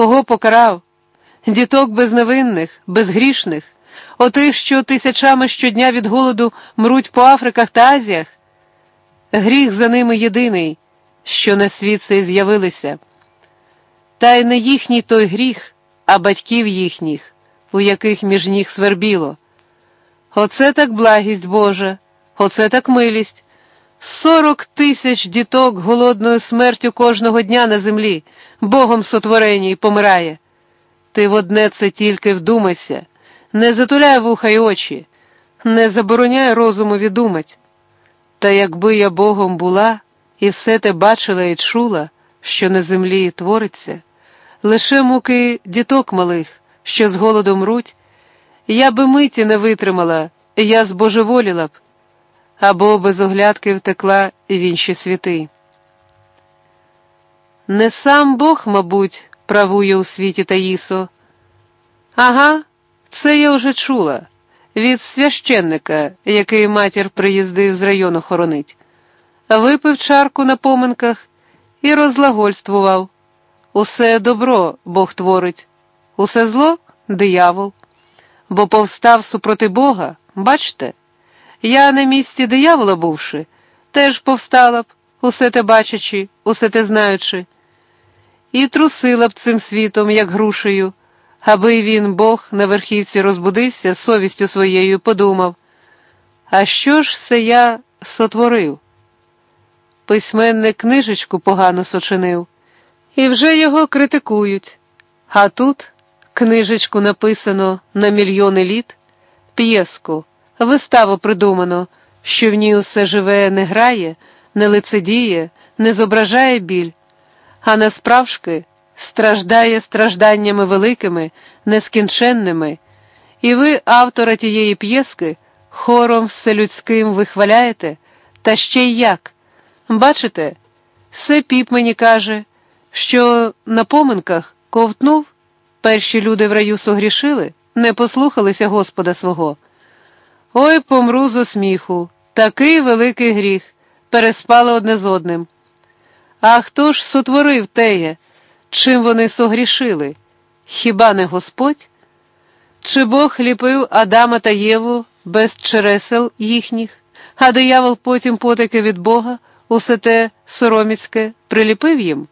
Кого покарав? Діток безневинних, безгрішних, отих, що тисячами щодня від голоду мруть по Африках та Азіях. Гріх за ними єдиний, що на світ цей з'явилися. Та й не їхній той гріх, а батьків їхніх, у яких між ніг свербіло. Оце так благість Божа, оце так милість. Сорок тисяч діток голодною смертю кожного дня на землі, Богом сотворені й помирає. Ти в одне це тільки вдумайся, не затуляй вуха й очі, не забороняй розумові думать. Та якби я Богом була і все те бачила і чула, що на землі твориться, лише муки діток малих, що з голоду мруть, я би миті не витримала, я збожеволіла б, або без оглядки втекла в інші світи. Не сам Бог, мабуть, правує у світі Таїсо. Ага, це я вже чула від священника, який матір приїздив з району хоронить. Випив чарку на поминках і розлагольствував. Усе добро Бог творить, усе зло диявол. Бо повстав супроти Бога, бачте, я на місці диявола бувши, теж повстала б, усе те бачачи, усе те знаючи, і трусила б цим світом, як грушею аби він, Бог, на верхівці розбудився, совістю своєю подумав, а що ж це я сотворив? Письменник книжечку погано сочинив, і вже його критикують. А тут книжечку написано на мільйони літ, п'єску, виставу придумано, що в ній усе живе не грає, не лицедіє, не зображає біль, а насправжки страждає стражданнями великими, нескінченними, і ви, автора тієї п'єски, хором вселюдським вихваляєте, та ще й як. Бачите, все піп мені каже, що на поминках ковтнув, перші люди в раю согрішили, не послухалися Господа свого. Ой, помру з сміху, такий великий гріх, переспали одне з одним. А хто ж сотворив теє? Чим вони согрішили? Хіба не Господь? Чи Бог ліпив Адама та Єву без чересел їхніх, а диявол потім потаки від Бога, усе те сороміцьке, приліпив їм?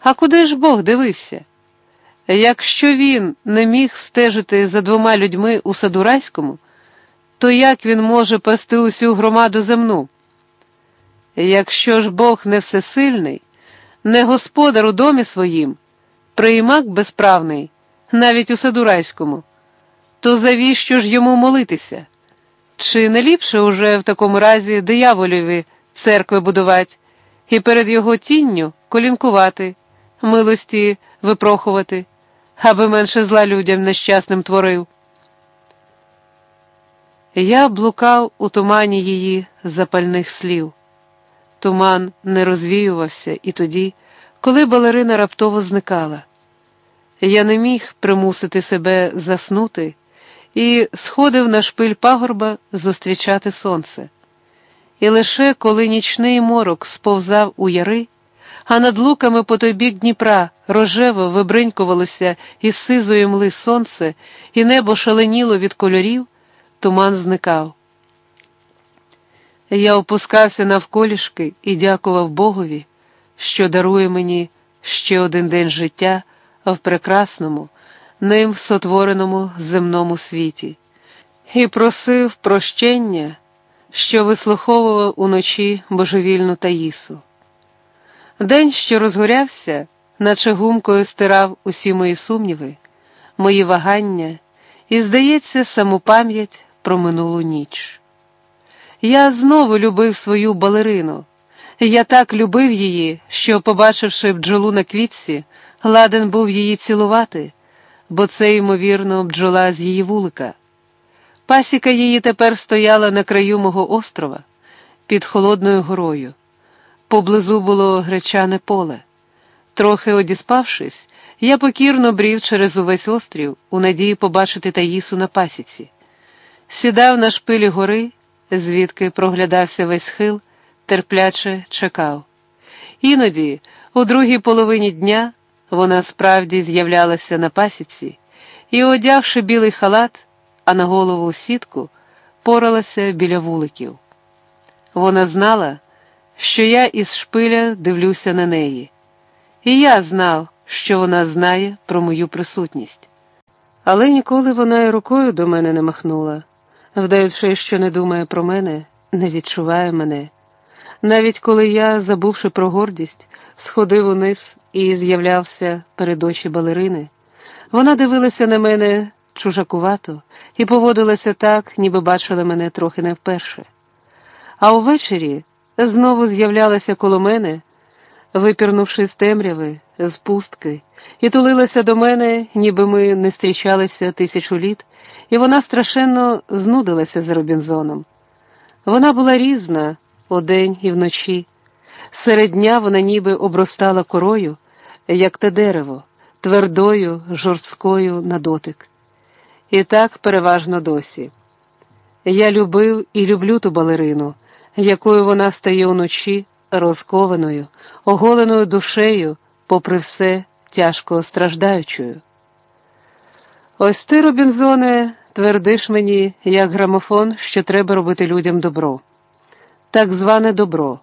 А куди ж Бог дивився? Якщо він не міг стежити за двома людьми у Садурайському, то як він може пасти усю громаду земну? Якщо ж Бог не всесильний, не господар у домі своїм, приймак безправний, навіть у Садурайському, то завіщо ж йому молитися? Чи не ліпше уже в такому разі дияволеві церкви будувати і перед його тінню колінкувати, милості випрохувати, аби менше зла людям нещасним творив? Я блукав у тумані її запальних слів. Туман не розвіювався і тоді, коли балерина раптово зникала. Я не міг примусити себе заснути і сходив на шпиль пагорба зустрічати сонце. І лише коли нічний морок сповзав у яри, а над луками по той бік Дніпра рожево вибринькувалося із сизої мли сонце, і небо шаленіло від кольорів, туман зникав. Я опускався навколішки і дякував Богові, що дарує мені ще один день життя в прекрасному, ним сотвореному земному світі, і просив прощення, що вислуховував уночі божевільну Таїсу. День, що розгорявся, наче гумкою стирав усі мої сумніви, мої вагання, і, здається, саму пам'ять про минулу ніч. Я знову любив свою балерину. Я так любив її, що, побачивши бджолу на квітці, ладен був її цілувати, бо це, ймовірно, бджола з її вулика. Пасіка її тепер стояла на краю мого острова під холодною горою. Поблизу було гречане поле. Трохи одіспавшись, я покірно брів через увесь острів у надії побачити Таїсу на пасіці. Сідав на шпилі гори звідки проглядався весь хил, терпляче чекав. Іноді, у другій половині дня, Вона справді з'являлася на пасіці і, одягши білий халат, а на голову сітку, поралася біля вуликів. Вона знала, що я із шпиля дивлюся на неї, і я знав, що вона знає про мою присутність. Але ніколи вона й рукою до мене не махнула, вдаючи, що не думає про мене, не відчуває мене. Навіть коли я, забувши про гордість, сходив униз і з'являвся перед очі балерини, вона дивилася на мене чужакувато і поводилася так, ніби бачила мене трохи не вперше. А увечері знову з'являлася коло мене, випірнувши з темряви, з пустки, і тулилася до мене, ніби ми не зустрічалися тисячу літ, і вона страшенно знудилася з Робінзоном. Вона була різна удень і вночі. Серед дня вона ніби обростала корою, як те дерево, твердою, жорсткою на дотик. І так переважно досі. Я любив і люблю ту балерину, якою вона стає уночі, розкованою, оголеною душею, попри все, тяжко страждаючою. Ось ти, Робінзоне, твердиш мені, як грамофон, що треба робити людям добро. Так зване добро.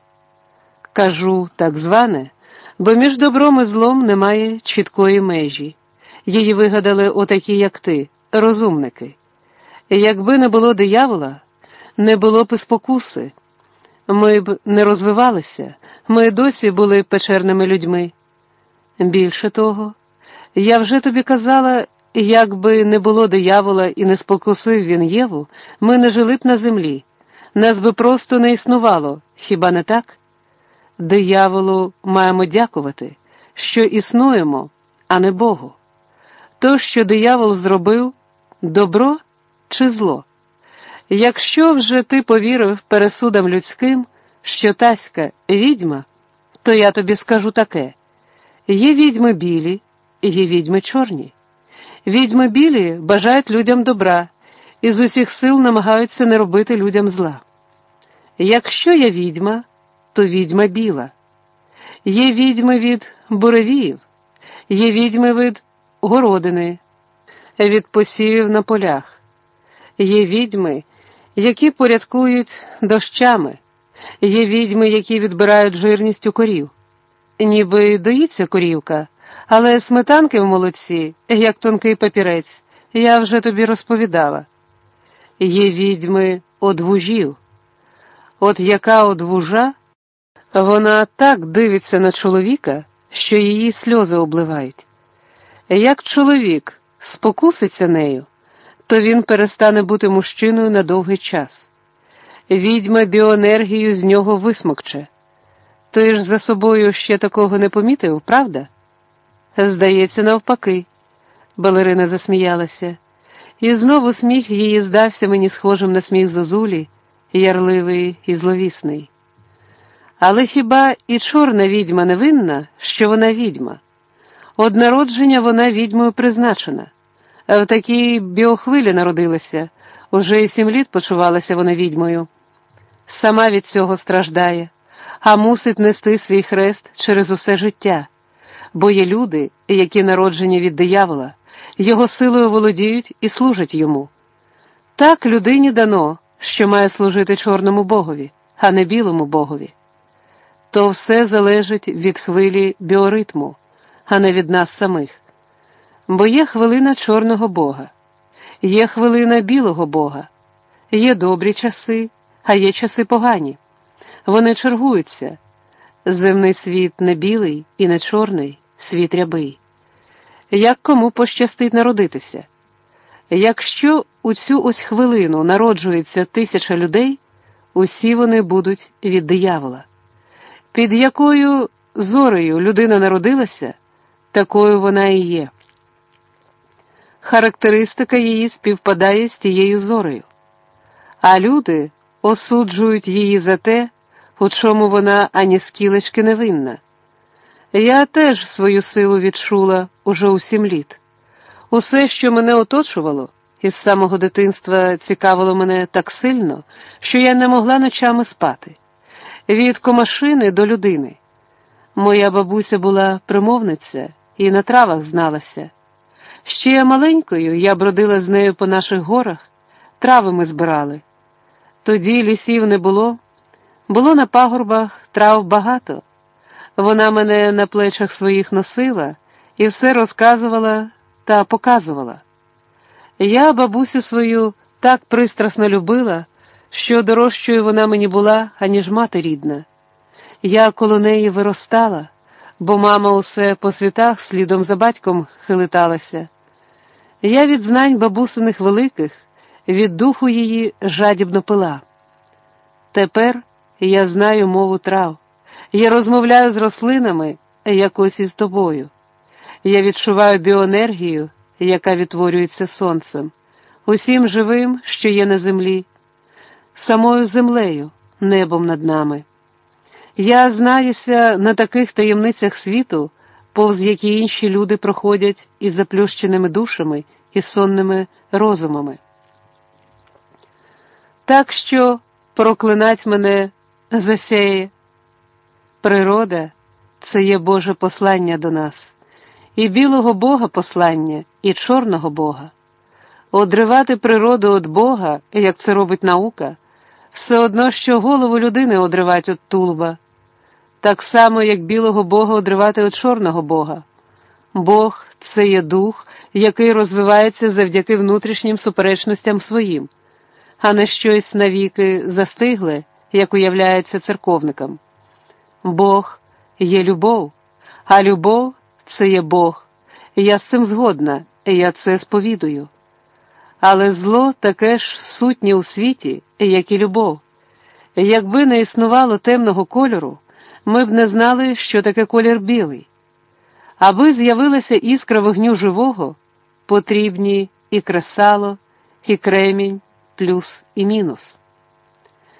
Кажу так зване, бо між добром і злом немає чіткої межі. Її вигадали отакі, як ти, розумники. Якби не було диявола, не було б і спокуси. Ми б не розвивалися, ми досі були печерними людьми. Більше того, я вже тобі казала, якби не було диявола і не спокусив він Єву, ми не жили б на землі, нас би просто не існувало, хіба не так? Дияволу маємо дякувати, що існуємо, а не Богу. То, що диявол зробив, добро чи зло? Якщо вже ти повірив пересудам людським, що таська відьма, то я тобі скажу таке: є відьми білі, є відьми чорні. Відьми білі бажають людям добра і з усіх сил намагаються не робити людям зла. Якщо я відьма, то відьма біла. Є відьми від буревіїв, є відьми від городини, від посівів на полях, є відьми, які порядкують дощами, є відьми, які відбирають жирність у корів. Ніби доїться корівка, але сметанки в молодці, як тонкий папірець, я вже тобі розповідала. Є відьми одвужів. От яка одвужа, вона так дивиться на чоловіка, що її сльози обливають. Як чоловік спокуситься нею, то він перестане бути мужчиною на довгий час. Відьма біоенергію з нього висмокче. Ти ж за собою ще такого не помітив, правда? Здається, навпаки. Балерина засміялася, і знову сміх її здався мені схожим на сміх зозулі, ярливий і зловісний. Але хіба і чорна відьма не винна, що вона відьма? Од народження вона відьмою призначена, в такій біохвилі народилася, уже і сім літ почувалася вона відьмою. Сама від цього страждає, а мусить нести свій хрест через усе життя, бо є люди, які народжені від диявола, його силою володіють і служать йому. Так людині дано, що має служити чорному богові, а не білому богові. То все залежить від хвилі біоритму, а не від нас самих. Бо є хвилина чорного Бога, є хвилина білого Бога, є добрі часи, а є часи погані. Вони чергуються. Земний світ не білий і не чорний, світ рябий. Як кому пощастить народитися? Якщо у цю ось хвилину народжується тисяча людей, усі вони будуть від диявола. Під якою зорею людина народилася, такою вона і є. Характеристика її співпадає з тією зорею, а люди осуджують її за те, у чому вона ані скілечки не винна. Я теж свою силу відчула уже у сім літ. Усе, що мене оточувало, із самого дитинства цікавило мене так сильно, що я не могла ночами спати. Від комашини до людини. Моя бабуся була примовниця і на травах зналася. Ще маленькою я бродила з нею по наших горах, трави ми збирали. Тоді лісів не було, було на пагорбах трав багато. Вона мене на плечах своїх носила і все розказувала та показувала. Я бабусю свою так пристрасно любила, що дорожчою вона мені була, аніж мати рідна. Я коло неї виростала, бо мама усе по світах слідом за батьком хилиталася. Я від знань бабусиних великих, від духу її жадібно пила. Тепер я знаю мову трав, я розмовляю з рослинами, якось із тобою. Я відчуваю біоенергію, яка відтворюється сонцем, усім живим, що є на землі, самою землею, небом над нами. Я знаюся на таких таємницях світу, повз які інші люди проходять із заплющеними душами і сонними розумами. Так що проклинать мене засяє. Природа це є Боже послання до нас, і білого Бога послання, і чорного Бога. Одривати природу від Бога, як це робить наука, все одно, що голову людини одривать від тулуба, так само, як білого Бога одривати від чорного Бога. Бог це є дух, який розвивається завдяки внутрішнім суперечностям своїм, а не щось навіки застигле, як уявляється церковникам. Бог є любов, а любов це є Бог. Я з цим згодна, я це сповідую. Але зло таке ж сутнє у світі, як і любов. Якби не існувало темного кольору, ми б не знали, що таке колір білий. Аби з'явилася іскра вогню живого, потрібні і кресало, і кремінь, плюс і мінус.